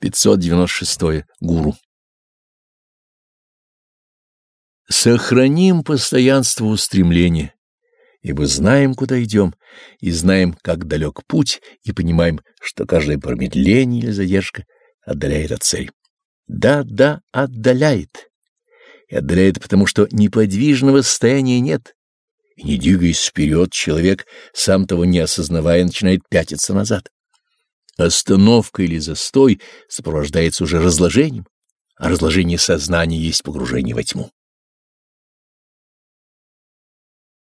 596. Гуру. Сохраним постоянство устремления, ибо знаем, куда идем, и знаем, как далек путь, и понимаем, что каждое промедление или задержка отдаляет от цели. Да, да, отдаляет. И отдаляет потому, что неподвижного состояния нет. И не двигаясь вперед, человек, сам того не осознавая, начинает пятиться назад. Остановка или застой сопровождается уже разложением, а разложение сознания есть погружение во тьму.